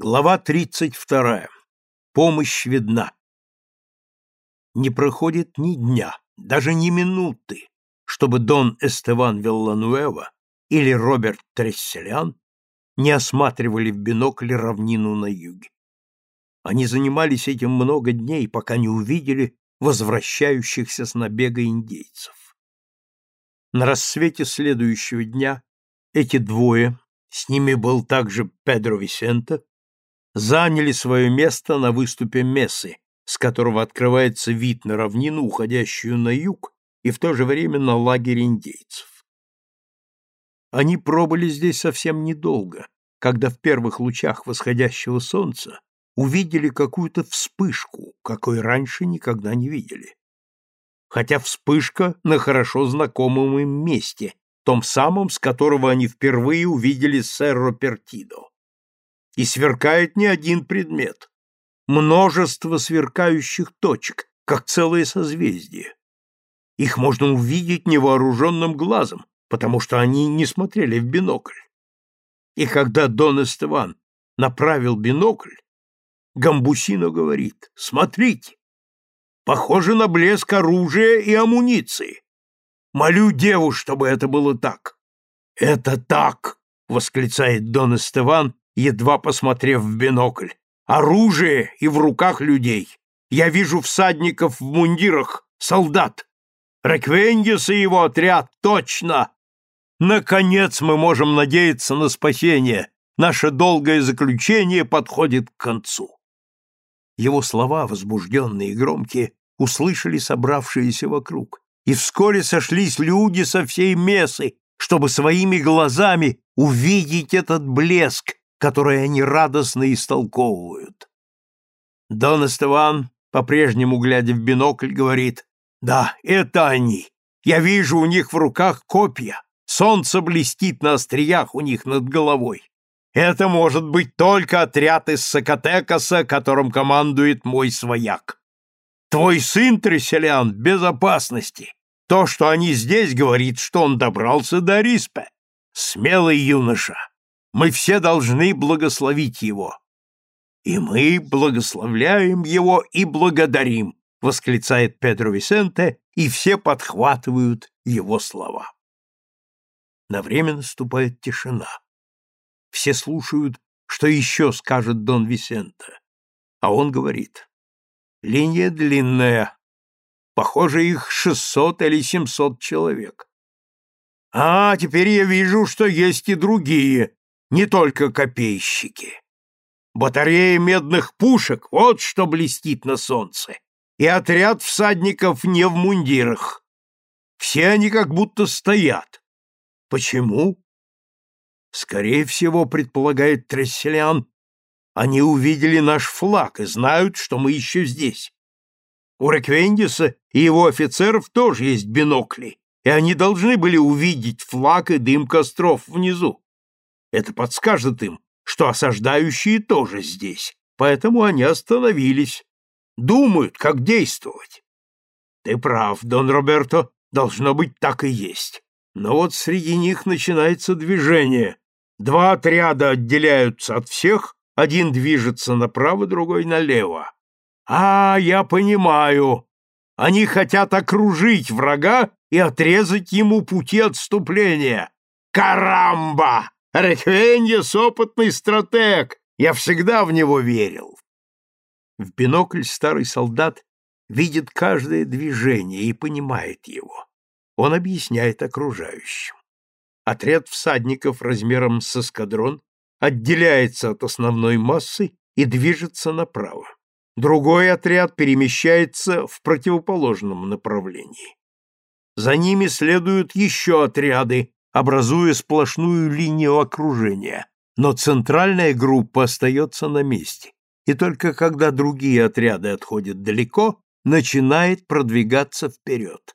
Глава 32. Помощь видна. Не проходит ни дня, даже ни минуты, чтобы Дон Эстеван Виллануэва или Роберт Тресселян не осматривали в бинокль равнину на юге. Они занимались этим много дней, пока не увидели возвращающихся с набега индейцев. На рассвете следующего дня эти двое, с ними был также Педро Висенто, заняли свое место на выступе Мессы, с которого открывается вид на равнину, уходящую на юг, и в то же время на лагерь индейцев. Они пробыли здесь совсем недолго, когда в первых лучах восходящего солнца увидели какую-то вспышку, какой раньше никогда не видели. Хотя вспышка на хорошо знакомом им месте, том самом, с которого они впервые увидели Серро Пертидо и сверкает не один предмет. Множество сверкающих точек, как целое созвездие. Их можно увидеть невооруженным глазом, потому что они не смотрели в бинокль. И когда Дон Эстеван направил бинокль, Гамбусино говорит, смотрите, похоже на блеск оружия и амуниции. Молю деву, чтобы это было так. Это так, восклицает Дон Эстеван едва посмотрев в бинокль. Оружие и в руках людей. Я вижу всадников в мундирах, солдат. Реквендис и его отряд, точно! Наконец мы можем надеяться на спасение. Наше долгое заключение подходит к концу. Его слова, возбужденные и громкие, услышали собравшиеся вокруг, и вскоре сошлись люди со всей мессы, чтобы своими глазами увидеть этот блеск, которые они радостно истолковывают. Дон Эстеван, по-прежнему глядя в бинокль, говорит, «Да, это они. Я вижу у них в руках копья. Солнце блестит на остриях у них над головой. Это может быть только отряд из Сакатекаса, которым командует мой свояк. Твой сын, Тресселян, в безопасности. То, что они здесь, говорит, что он добрался до Риспе. Смелый юноша. Мы все должны благословить его. И мы благословляем его и благодарим, восклицает Педро Висенте, и все подхватывают его слова. На время наступает тишина. Все слушают, что еще скажет Дон Висенте. А он говорит, линия длинная, похоже, их шестьсот или семьсот человек. А, теперь я вижу, что есть и другие, не только копейщики. Батарея медных пушек — вот что блестит на солнце, и отряд всадников не в мундирах. Все они как будто стоят. Почему? Скорее всего, предполагает Тресселян, они увидели наш флаг и знают, что мы еще здесь. У Реквендиса и его офицеров тоже есть бинокли, и они должны были увидеть флаг и дым костров внизу. Это подскажет им, что осаждающие тоже здесь, поэтому они остановились, думают, как действовать. Ты прав, Дон Роберто, должно быть так и есть. Но вот среди них начинается движение. Два отряда отделяются от всех, один движется направо, другой налево. А, я понимаю. Они хотят окружить врага и отрезать ему пути отступления. Карамба! Рехвеньес — опытный стратег, я всегда в него верил. В бинокль старый солдат видит каждое движение и понимает его. Он объясняет окружающим. Отряд всадников размером с эскадрон отделяется от основной массы и движется направо. Другой отряд перемещается в противоположном направлении. За ними следуют еще отряды, образуя сплошную линию окружения, но центральная группа остается на месте, и только когда другие отряды отходят далеко, начинает продвигаться вперед.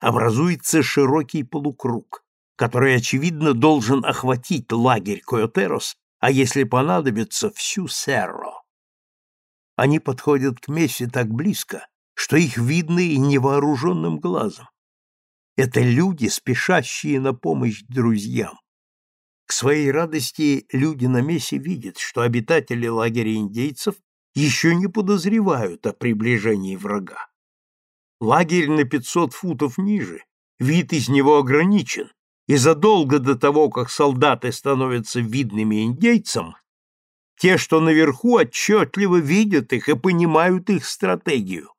Образуется широкий полукруг, который, очевидно, должен охватить лагерь Койотерос, а если понадобится, всю Серро. Они подходят к Мессе так близко, что их видно и невооруженным глазом. Это люди, спешащие на помощь друзьям. К своей радости люди на месте видят, что обитатели лагеря индейцев еще не подозревают о приближении врага. Лагерь на 500 футов ниже, вид из него ограничен, и задолго до того, как солдаты становятся видными индейцам, те, что наверху, отчетливо видят их и понимают их стратегию.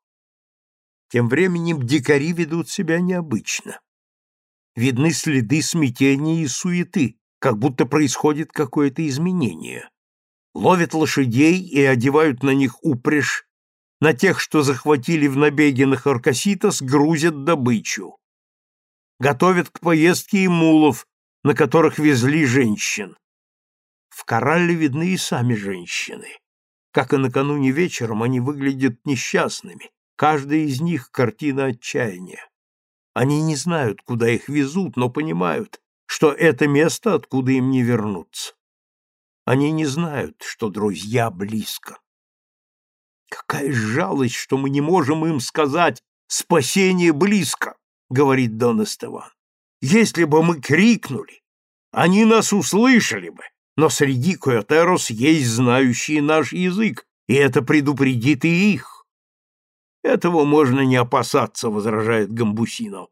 Тем временем дикари ведут себя необычно. Видны следы смятения и суеты, как будто происходит какое-то изменение. Ловят лошадей и одевают на них упряжь, на тех, что захватили в набеге на Харкаситос, грузят добычу. Готовят к поездке и мулов, на которых везли женщин. В коралле видны и сами женщины. Как и накануне вечером, они выглядят несчастными, каждая из них картина отчаяния. Они не знают, куда их везут, но понимают, что это место, откуда им не вернуться. Они не знают, что друзья близко. Какая жалость, что мы не можем им сказать «спасение близко», — говорит Дон Эстеван. Если бы мы крикнули, они нас услышали бы, но среди Куэтерос есть знающие наш язык, и это предупредит и их. Этого можно не опасаться, возражает Гамбусинов.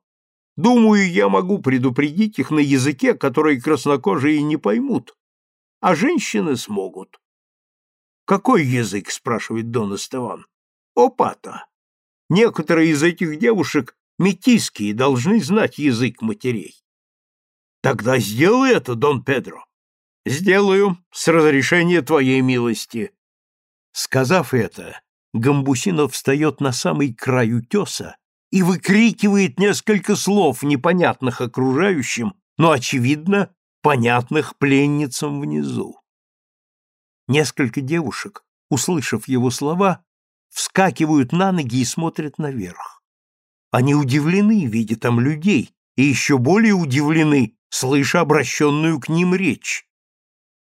Думаю, я могу предупредить их на языке, который краснокожие не поймут, а женщины смогут. Какой язык, спрашивает Дон Эстеван. Опата. Некоторые из этих девушек метиские должны знать язык матерей. Тогда сделай это, Дон Педро. Сделаю, с разрешения твоей милости. Сказав это, Гамбусинов встает на самый край утеса и выкрикивает несколько слов, непонятных окружающим, но, очевидно, понятных пленницам внизу. Несколько девушек, услышав его слова, вскакивают на ноги и смотрят наверх. Они удивлены, видя там людей, и еще более удивлены, слыша обращенную к ним речь.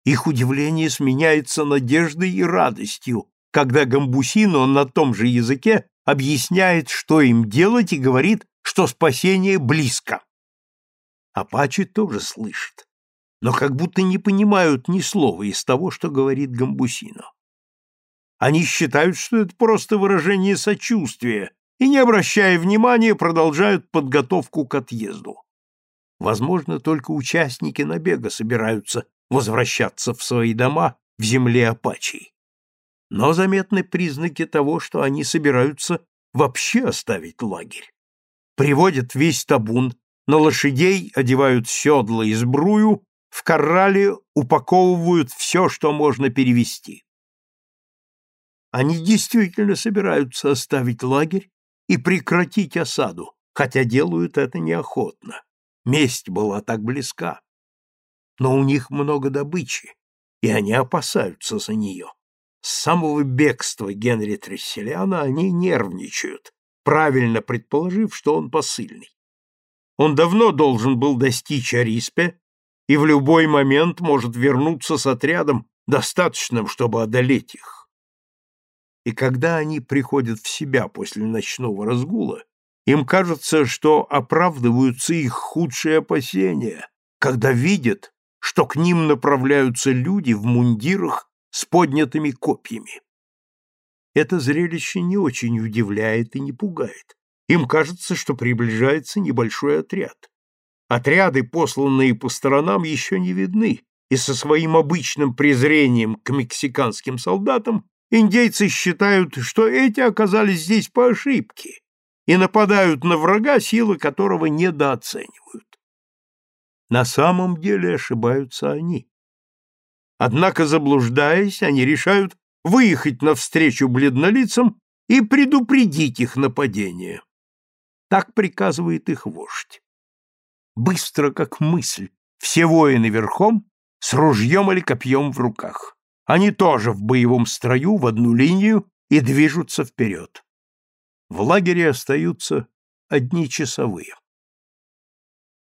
Их удивление сменяется надеждой и радостью, когда Гамбусино на том же языке объясняет, что им делать, и говорит, что спасение близко. Апачи тоже слышат, но как будто не понимают ни слова из того, что говорит Гамбусино. Они считают, что это просто выражение сочувствия, и, не обращая внимания, продолжают подготовку к отъезду. Возможно, только участники набега собираются возвращаться в свои дома в земле Апачей но заметны признаки того, что они собираются вообще оставить лагерь. Приводят весь табун, на лошадей одевают седла и сбрую, в коррале упаковывают все, что можно перевести. Они действительно собираются оставить лагерь и прекратить осаду, хотя делают это неохотно. Месть была так близка. Но у них много добычи, и они опасаются за нее. С самого бегства Генри Тресселяна они нервничают, правильно предположив, что он посыльный. Он давно должен был достичь Ариспе и в любой момент может вернуться с отрядом, достаточным, чтобы одолеть их. И когда они приходят в себя после ночного разгула, им кажется, что оправдываются их худшие опасения, когда видят, что к ним направляются люди в мундирах с поднятыми копьями. Это зрелище не очень удивляет и не пугает. Им кажется, что приближается небольшой отряд. Отряды, посланные по сторонам, еще не видны, и со своим обычным презрением к мексиканским солдатам индейцы считают, что эти оказались здесь по ошибке и нападают на врага, силы которого недооценивают. На самом деле ошибаются они. Однако, заблуждаясь, они решают выехать навстречу бледнолицам и предупредить их нападение. Так приказывает их вождь. Быстро, как мысль, все воины верхом, с ружьем или копьем в руках. Они тоже в боевом строю, в одну линию, и движутся вперед. В лагере остаются одни часовые.